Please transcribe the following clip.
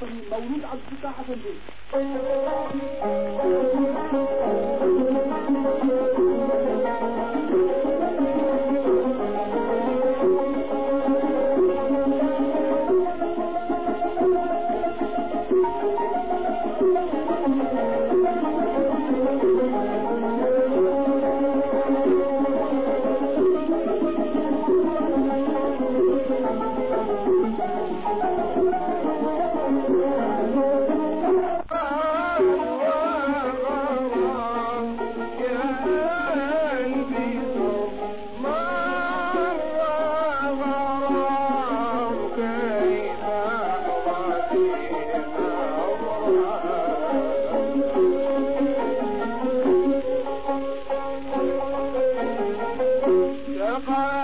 صلي مولود عبد الفتاح حسن بيه فقال